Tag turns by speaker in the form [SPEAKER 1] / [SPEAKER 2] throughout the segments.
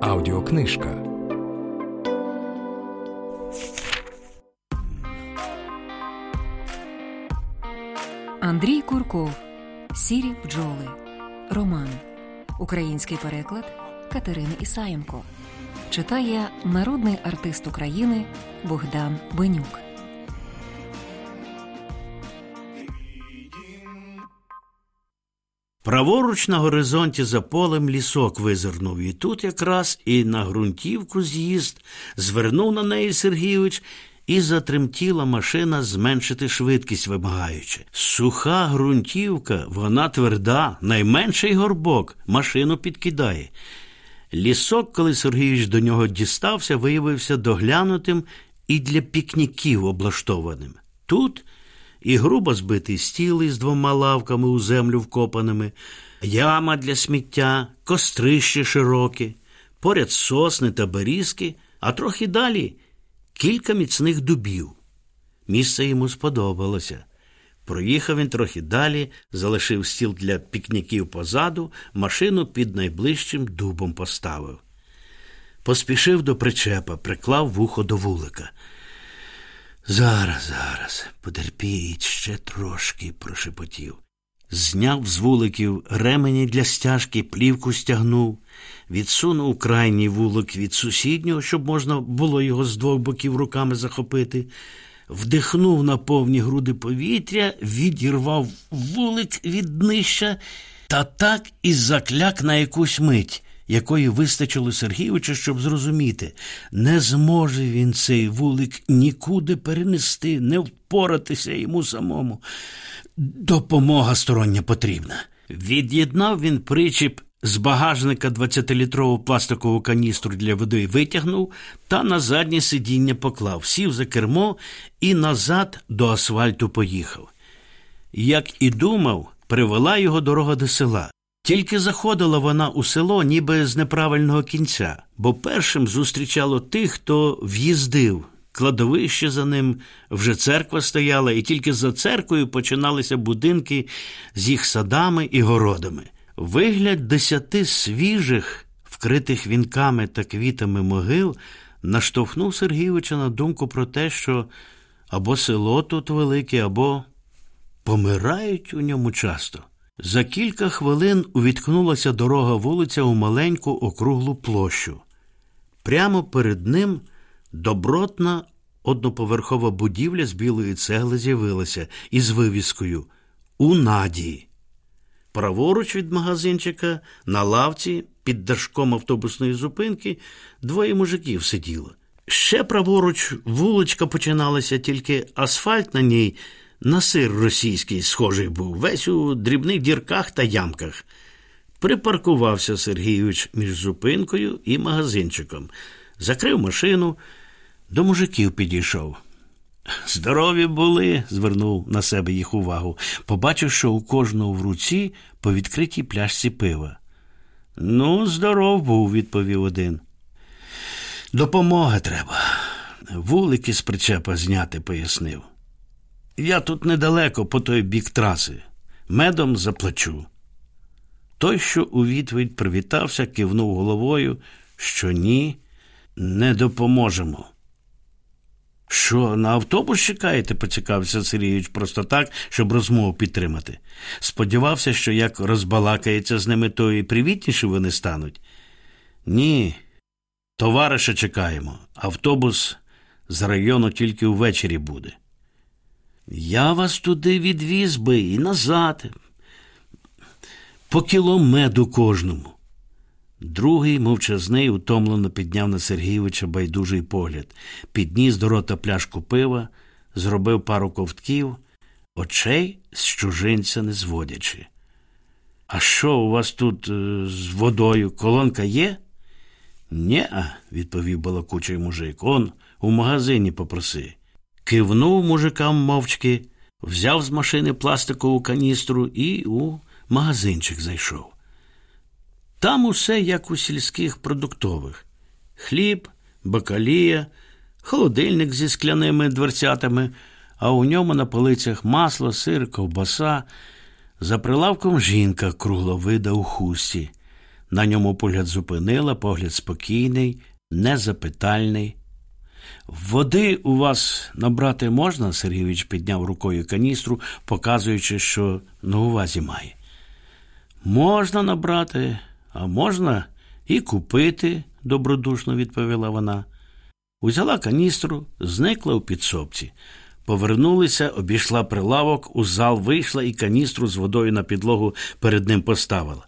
[SPEAKER 1] Аудіокнижка.
[SPEAKER 2] Андрій Курков. Сірі бджоли. Роман. Український переклад Катерини Ісаєнко. Читає народний артист України Богдан Бенюк.
[SPEAKER 3] Праворуч на горизонті за полем лісок визирнув, і тут якраз і на ґрунтівку з'їзд звернув на неї Сергійович, і затремтіла машина зменшити швидкість, вимагаючи. Суха ґрунтівка, вона тверда, найменший горбок, машину підкидає. Лісок, коли Сергійович до нього дістався, виявився доглянутим і для пікніків облаштованим. Тут і грубо збитий стіл із двома лавками у землю вкопаними, яма для сміття, кострище широке, поряд сосни та берізки, а трохи далі кілька міцних дубів. Місце йому сподобалося. Проїхав він трохи далі, залишив стіл для пікніків позаду, машину під найближчим дубом поставив. Поспішив до причепа, приклав вухо до вулика. Зараз, зараз, потерпіть ще трошки, прошепотів. Зняв з вуликів ремені для стяжки, плівку стягнув, відсунув крайній вулик від сусіднього, щоб можна було його з двох боків руками захопити, вдихнув на повні груди повітря, відірвав вулик від днища та так і закляк на якусь мить якої вистачило Сергійовича, щоб зрозуміти, не зможе він цей вулик нікуди перенести, не впоратися йому самому. Допомога стороння потрібна. Від'єднав він причіп з багажника 20-літрову пластикову каністру для води витягнув та на заднє сидіння поклав, сів за кермо і назад до асфальту поїхав. Як і думав, привела його дорога до села. Тільки заходила вона у село, ніби з неправильного кінця, бо першим зустрічало тих, хто в'їздив. Кладовище за ним вже церква стояла, і тільки за церквою починалися будинки з їх садами і городами. Вигляд десяти свіжих, вкритих вінками та квітами могил, наштовхнув Сергійовича на думку про те, що або село тут велике, або помирають у ньому часто. За кілька хвилин увіткнулася дорога вулиця у маленьку округлу площу. Прямо перед ним добротна одноповерхова будівля з білої цегли з'явилася із вивіскою У Надії. Праворуч від магазинчика на лавці під дашком автобусної зупинки двоє мужиків сиділо. Ще праворуч вуличка починалася, тільки асфальт на ній на сир російський схожий був, весь у дрібних дірках та ямках. Припаркувався Сергійович між зупинкою і магазинчиком, закрив машину, до мужиків підійшов. Здорові були, звернув на себе їх увагу, побачив, що у кожного в руці по відкритій пляшці пива. Ну, здоров був, відповів один. Допомога треба. Вулики з причепа зняти, пояснив. Я тут недалеко по той бік траси. Медом заплачу. Той, що у відповідь привітався, кивнув головою, що ні, не допоможемо. Що, на автобус чекаєте? поцікавився Сергійович просто так, щоб розмову підтримати. Сподівався, що як розбалакається з ними, то і привітніше вони стануть. Ні, товариша чекаємо. Автобус з району тільки ввечері буде. Я вас туди відвіз би і назад, по кіло меду кожному. Другий, мовчазний, утомлено підняв на Сергійовича байдужий погляд, підніс до рота пляшку пива, зробив пару ковтків, очей з чужинця не зводячи. А що у вас тут е, з водою? Колонка є? Нє, відповів балакучий мужик. Он у магазині попроси. Кивнув мужикам мовчки, взяв з машини пластикову каністру і у магазинчик зайшов. Там усе як у сільських продуктових: хліб, бакалія, холодильник зі скляними дверцятами, а у ньому на полицях масло, сир, ковбаса. За прилавком жінка кругловида у хусті. На ньому погляд зупинила, погляд спокійний, незапитальний. Води у вас набрати можна? Сергійович підняв рукою каністру, показуючи, що на увазі має. Можна набрати, а можна і купити, добродушно відповіла вона. Узяла каністру, зникла у підсобці. Повернулися, обійшла прилавок, у зал вийшла і каністру з водою на підлогу перед ним поставила.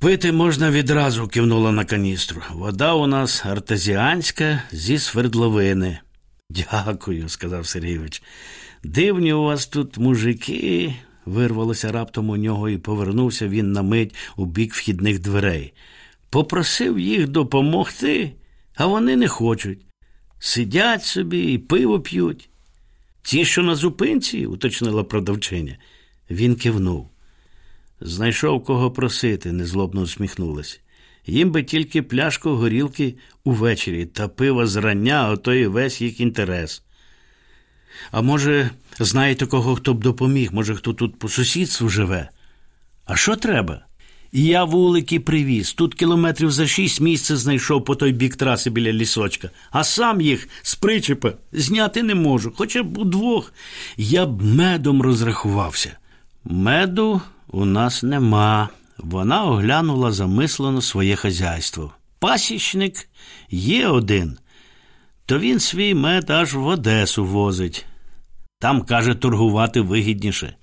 [SPEAKER 3] Пити можна відразу, кивнула на каністру. Вода у нас артезіанська зі свердловини. Дякую, сказав Сергійович. Дивні у вас тут мужики, вирвалося раптом у нього, і повернувся він на мить у бік вхідних дверей. Попросив їх допомогти, а вони не хочуть. Сидять собі і пиво п'ють. Ті, що на зупинці, уточнила продавчиня. Він кивнув. Знайшов кого просити, незлобно усміхнулася. Їм би тільки пляшку горілки увечері та пива зрання, а то і весь їх інтерес. А може, знаєте кого, хто б допоміг, може, хто тут по сусідству живе? А що треба? Я вулики привіз. Тут кілометрів за шість місце знайшов по той бік траси біля лісочка, а сам їх з причепа зняти не можу, хоча б удвох. Я б медом розрахувався. Меду у нас нема. Вона оглянула замислено своє хазяйство. Пасічник є один, то він свій мед аж в Одесу возить. Там, каже, торгувати вигідніше.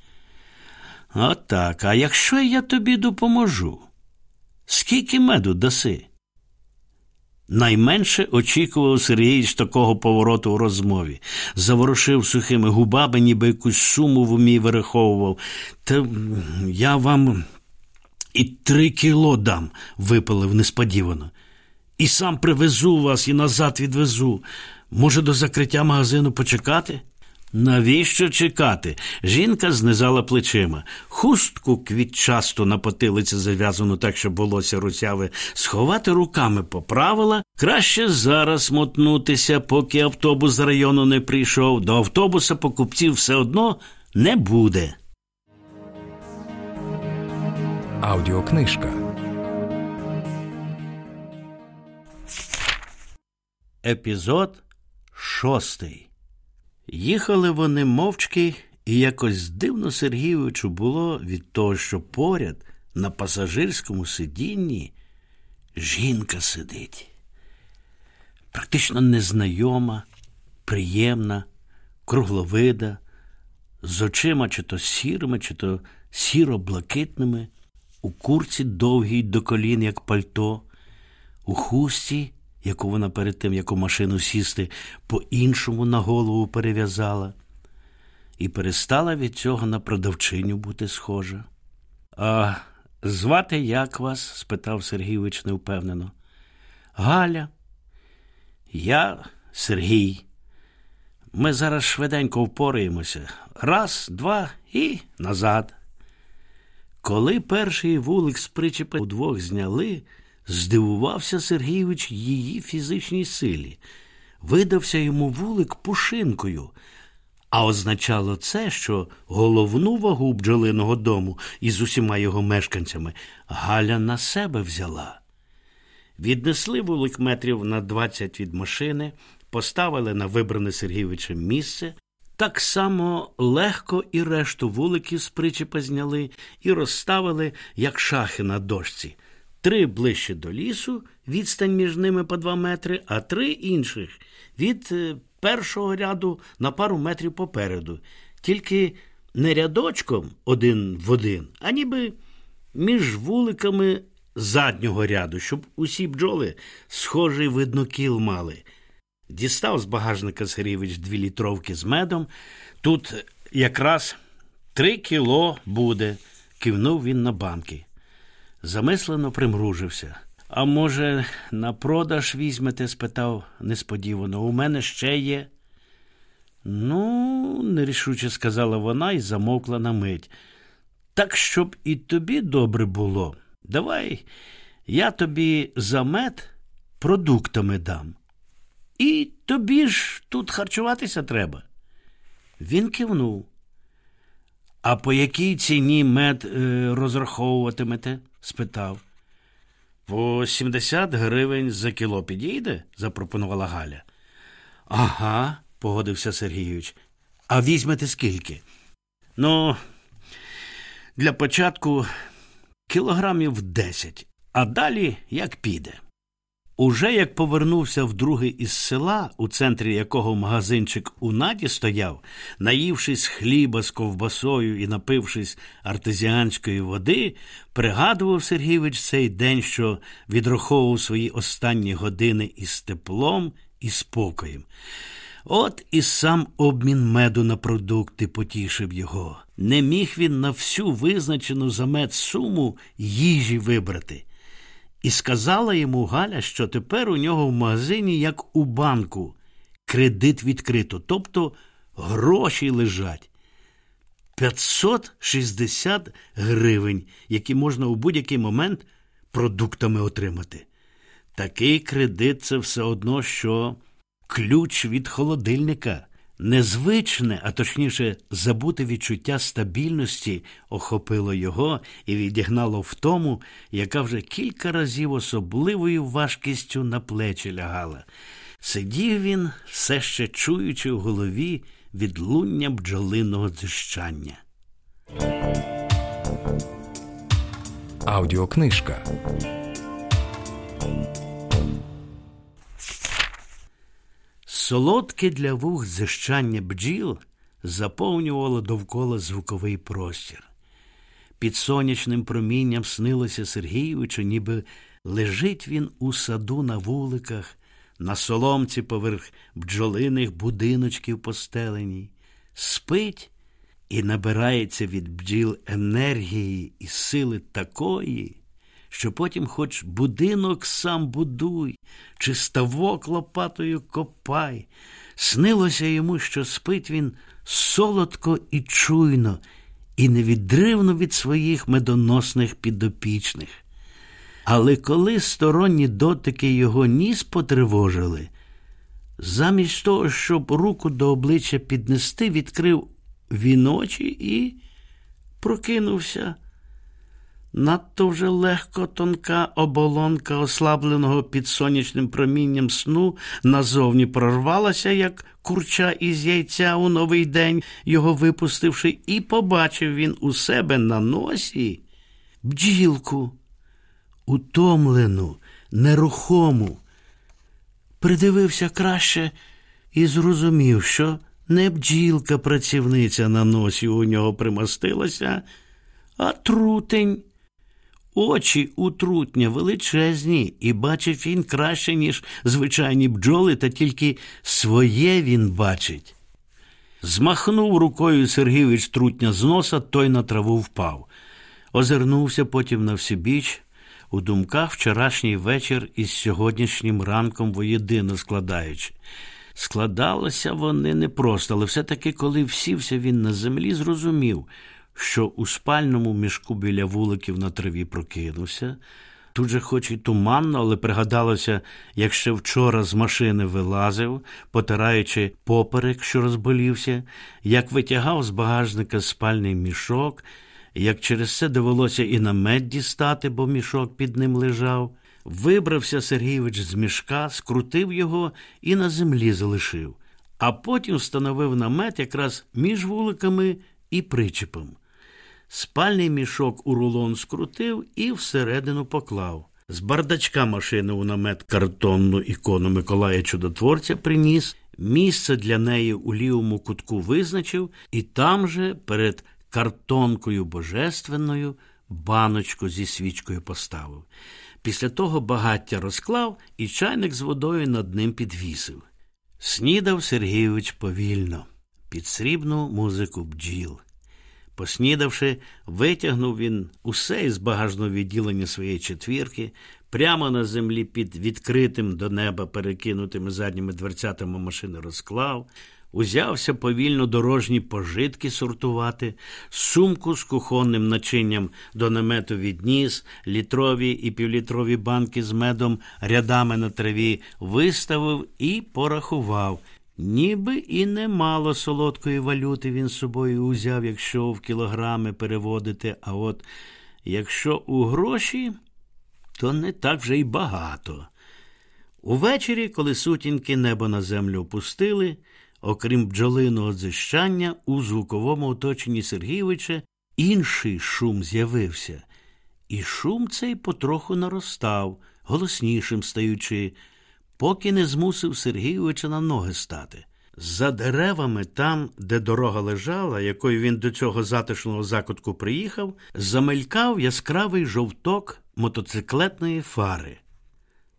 [SPEAKER 3] От так, а якщо я тобі допоможу, скільки меду даси? Найменше очікував Сергій з такого повороту у розмові. Заворушив сухими губами, ніби якусь суму в умі вираховував. Та я вам і три кіло дам, випалив несподівано. І сам привезу вас і назад відвезу. Може, до закриття магазину почекати? Навіщо чекати? Жінка знизала плечима. Хустку квітчасту на потилиці зав'язану так, щоб волосся русяве, сховати руками поправила. Краще зараз мотнутися, поки автобус з району не прийшов. До автобуса покупців все одно не буде.
[SPEAKER 1] Аудіокнижка.
[SPEAKER 3] Епізод шостий. Їхали вони мовчки, і якось дивно Сергійовичу було від того, що поряд на пасажирському сидінні жінка сидить. Практично незнайома, приємна, кругловида, з очима чи то сірими, чи то сіро-блакитними, у курці довгій до колін, як пальто, у хусті яку вона перед тим, як у машину сісти, по-іншому на голову перев'язала, і перестала від цього на продавчиню бути схожа. А звати як вас? спитав Сергійович невпевнено. Галя, я Сергій. Ми зараз швиденько впораємося. Раз, два і назад. Коли перший вулик з причепа удвох зняли, Здивувався Сергійович її фізичній силі, видався йому вулик пушинкою, а означало це, що головну вагу бджолиного дому із усіма його мешканцями Галя на себе взяла. Віднесли вулик метрів на двадцять від машини, поставили на вибране Сергійовичем місце, так само легко і решту вуликів з причепа зняли і розставили, як шахи на дошці три ближче до лісу, відстань між ними по два метри, а три інших від е, першого ряду на пару метрів попереду. Тільки не рядочком один в один, а ніби між вуликами заднього ряду, щоб усі бджоли схожий виднокіл мали. Дістав з багажника Сергійович дві літровки з медом. Тут якраз три кіло буде, кивнув він на банки замислено примружився. А може, на продаж візьмете? спитав несподівано. У мене ще є. Ну, нерішуче сказала вона і замовкла на мить. Так, щоб і тобі добре було. Давай я тобі за мед продуктами дам. І тобі ж тут харчуватися треба. Він кивнув. А по якій ціні мед е, розраховуватимете? Спитав. По 70 гривень за кіло підійде? запропонувала Галя. Ага, погодився Сергійович. А візьмете скільки? Ну, для початку кілограмів 10, а далі як піде. Уже як повернувся вдруге із села, у центрі якого магазинчик у наді стояв, наївшись хліба з ковбасою і напившись артезіанської води, пригадував Сергійович цей день, що відраховував свої останні години із теплом і спокоєм. От і сам обмін меду на продукти потішив його. Не міг він на всю визначену за мед суму їжі вибрати. І сказала йому Галя, що тепер у нього в магазині, як у банку, кредит відкрито, тобто гроші лежать. 560 гривень, які можна у будь-який момент продуктами отримати. Такий кредит це все одно, що ключ від холодильника. Незвичне, а точніше, забуте відчуття стабільності охопило його і відігнало в тому, яка вже кілька разів особливою важкістю на плечі лягала. Сидів він, все ще чуючи в голові відлуння бджолиного дзищання.
[SPEAKER 1] Аудіокнижка.
[SPEAKER 3] Солодке для вух зищання бджіл заповнювало довкола звуковий простір. Під сонячним промінням снилося Сергійовичу, ніби лежить він у саду на вуликах, на соломці поверх бджолиних будиночків постеленій, спить і набирається від бджіл енергії і сили такої що потім хоч будинок сам будуй, чи ставок лопатою копай. Снилося йому, що спить він солодко і чуйно, і невідривно від своїх медоносних підопічних. Але коли сторонні дотики його ніс потривожили, замість того, щоб руку до обличчя піднести, відкрив він очі і прокинувся. Надто вже легко тонка оболонка, ослабленого під сонячним промінням сну, назовні прорвалася, як курча із яйця у новий день, його випустивши, і побачив він у себе на носі бджілку, утомлену, нерухому. Придивився краще і зрозумів, що не бджілка працівниця на носі у нього примостилася, а трутень. Очі у трутня величезні, і бачить він краще, ніж звичайні бджоли, та тільки своє він бачить. Змахнув рукою Сергійович трутня з носа, той на траву впав. Озирнувся потім на всібіч, у думках вчорашній вечір із сьогоднішнім ранком воєдино складаючи. Складалося вони непросто, але все-таки, коли всівся він на землі, зрозумів – що у спальному мішку біля вуликів на траві прокинувся. Тут же, хоч і туманно, але пригадалося, як ще вчора з машини вилазив, потираючи поперек, що розболівся, як витягав з багажника спальний мішок, як через це довелося і намет дістати, бо мішок під ним лежав. Вибрався Сергійович з мішка, скрутив його і на землі залишив, а потім встановив намет якраз між вуликами і причепом. Спальний мішок у рулон скрутив і всередину поклав. З бардачка машини у намет картонну ікону Миколая Чудотворця приніс, місце для неї у лівому кутку визначив, і там же перед картонкою божественною баночку зі свічкою поставив. Після того багаття розклав і чайник з водою над ним підвісив. Снідав Сергійович повільно, під срібну музику бджіл. Поснідавши, витягнув він усе із багажного відділення своєї четвірки, прямо на землі під відкритим до неба перекинутими задніми дверцятами машини розклав, узявся повільно дорожні пожитки сортувати, сумку з кухонним начинням до намету відніс, літрові і півлітрові банки з медом рядами на траві виставив і порахував. Ніби і немало солодкої валюти він з собою узяв, якщо в кілограми переводити, а от якщо у гроші, то не так вже й багато. Увечері, коли сутінки небо на землю опустили, окрім бджолиного дзищання, у звуковому оточенні Сергійовича інший шум з'явився, і шум цей потроху наростав, голоснішим стаючи, поки не змусив Сергійовича на ноги стати. За деревами, там, де дорога лежала, якою він до цього затишного закутку приїхав, замелькав яскравий жовток мотоциклетної фари.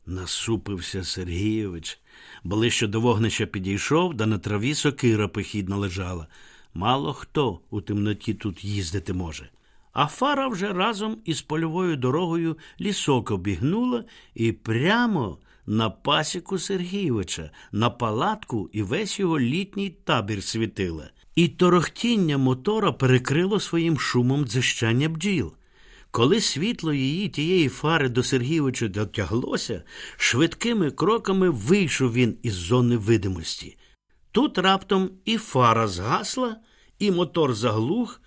[SPEAKER 3] Насупився Сергійович. Ближче до вогнища підійшов, да на траві сокира похідно лежала. Мало хто у темноті тут їздити може. А фара вже разом із польовою дорогою лісок обігнула і прямо на пасіку Сергійовича, на палатку і весь його літній табір світила. І торохтіння мотора перекрило своїм шумом дзищання бджіл. Коли світло її тієї фари до Сергійовича дотяглося, швидкими кроками вийшов він із зони видимості. Тут раптом і фара згасла, і мотор заглух,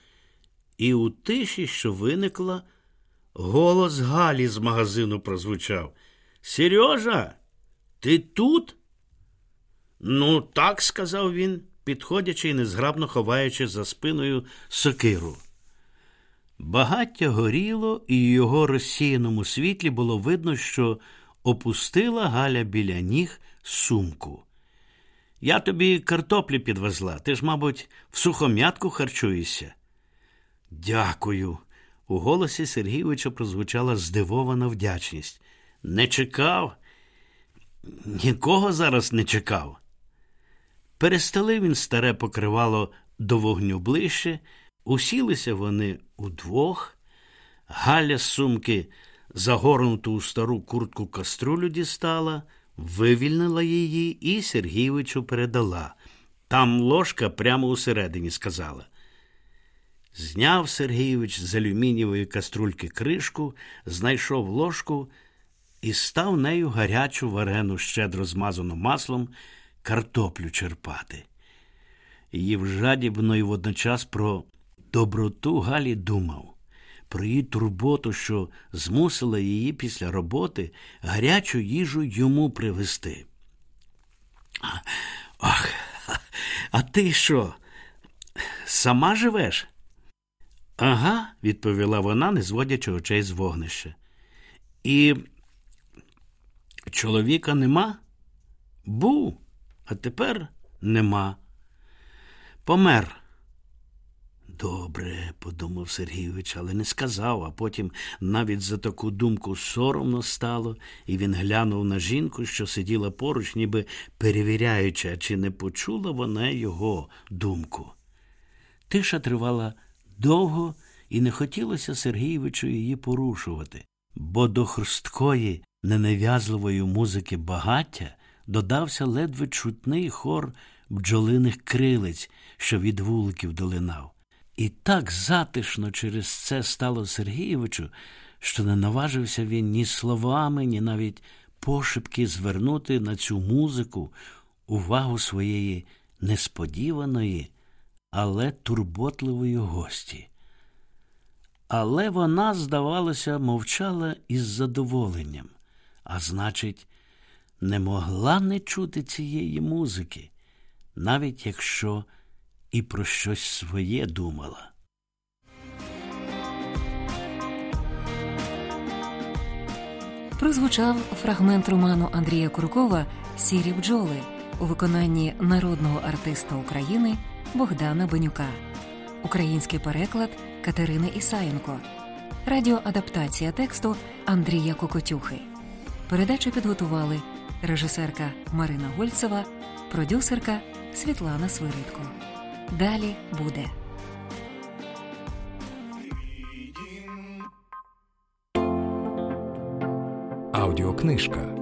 [SPEAKER 3] і у тиші, що виникла, голос Галі з магазину прозвучав. Сережа, ти тут? Ну, так, сказав він, підходячи і незграбно ховаючи за спиною сокиру. Багаття горіло, і в його розсіяному світлі було видно, що опустила Галя біля ніг сумку. Я тобі картоплі підвезла, ти ж, мабуть, в сухом'ятку харчуєшся. Дякую. У голосі Сергійовича прозвучала здивована вдячність. Не чекав, нікого зараз не чекав. Перестелив він старе покривало до вогню ближче, усілися вони удвох. Галя з сумки, загорнуту у стару куртку каструлю дістала, вивільнила її і Сергійовичу передала. Там ложка прямо усередині сказала. Зняв Сергійович з алюмінієвої каструльки кришку, знайшов ложку і став нею гарячу варену, щедро змазану маслом, картоплю черпати. Їв жадібно і водночас про доброту Галі думав, про її турботу, що змусила її після роботи гарячу їжу йому привезти. Ах, а ти що? Сама живеш? Ага, відповіла вона, не зводячи очей з вогнища. І чоловіка нема? Був, а тепер нема. Помер. Добре, подумав Сергійович, але не сказав, а потім навіть за таку думку соромно стало, і він глянув на жінку, що сиділа поруч, ніби перевіряючи, чи не почула вона його думку. Тиша тривала довго, і не хотілося Сергійовичу її порушувати, бо до хрусткої, ненав'язливої музики багаття додався ледве чутний хор бджолиних крилиць, що від вуликів долинав. І так затишно через це стало Сергійовичу, що не наважився він ні словами, ні навіть пошепки звернути на цю музику увагу своєї несподіваної, але турботливої гості. Але вона, здавалося, мовчала із задоволенням, а значить, не могла не чути цієї музики, навіть якщо і про щось своє думала.
[SPEAKER 2] Прозвучав фрагмент роману Андрія Куркова Сірі бджоли у виконанні народного артиста України Богдана Бенюка, український переклад Катерини Ісаєнко, радіоадаптація тексту Андрія Кокотюхи. Передачу підготували режисерка Марина Гольцева, продюсерка Світлана Свиридко. Далі буде.
[SPEAKER 1] Аудіокнижка.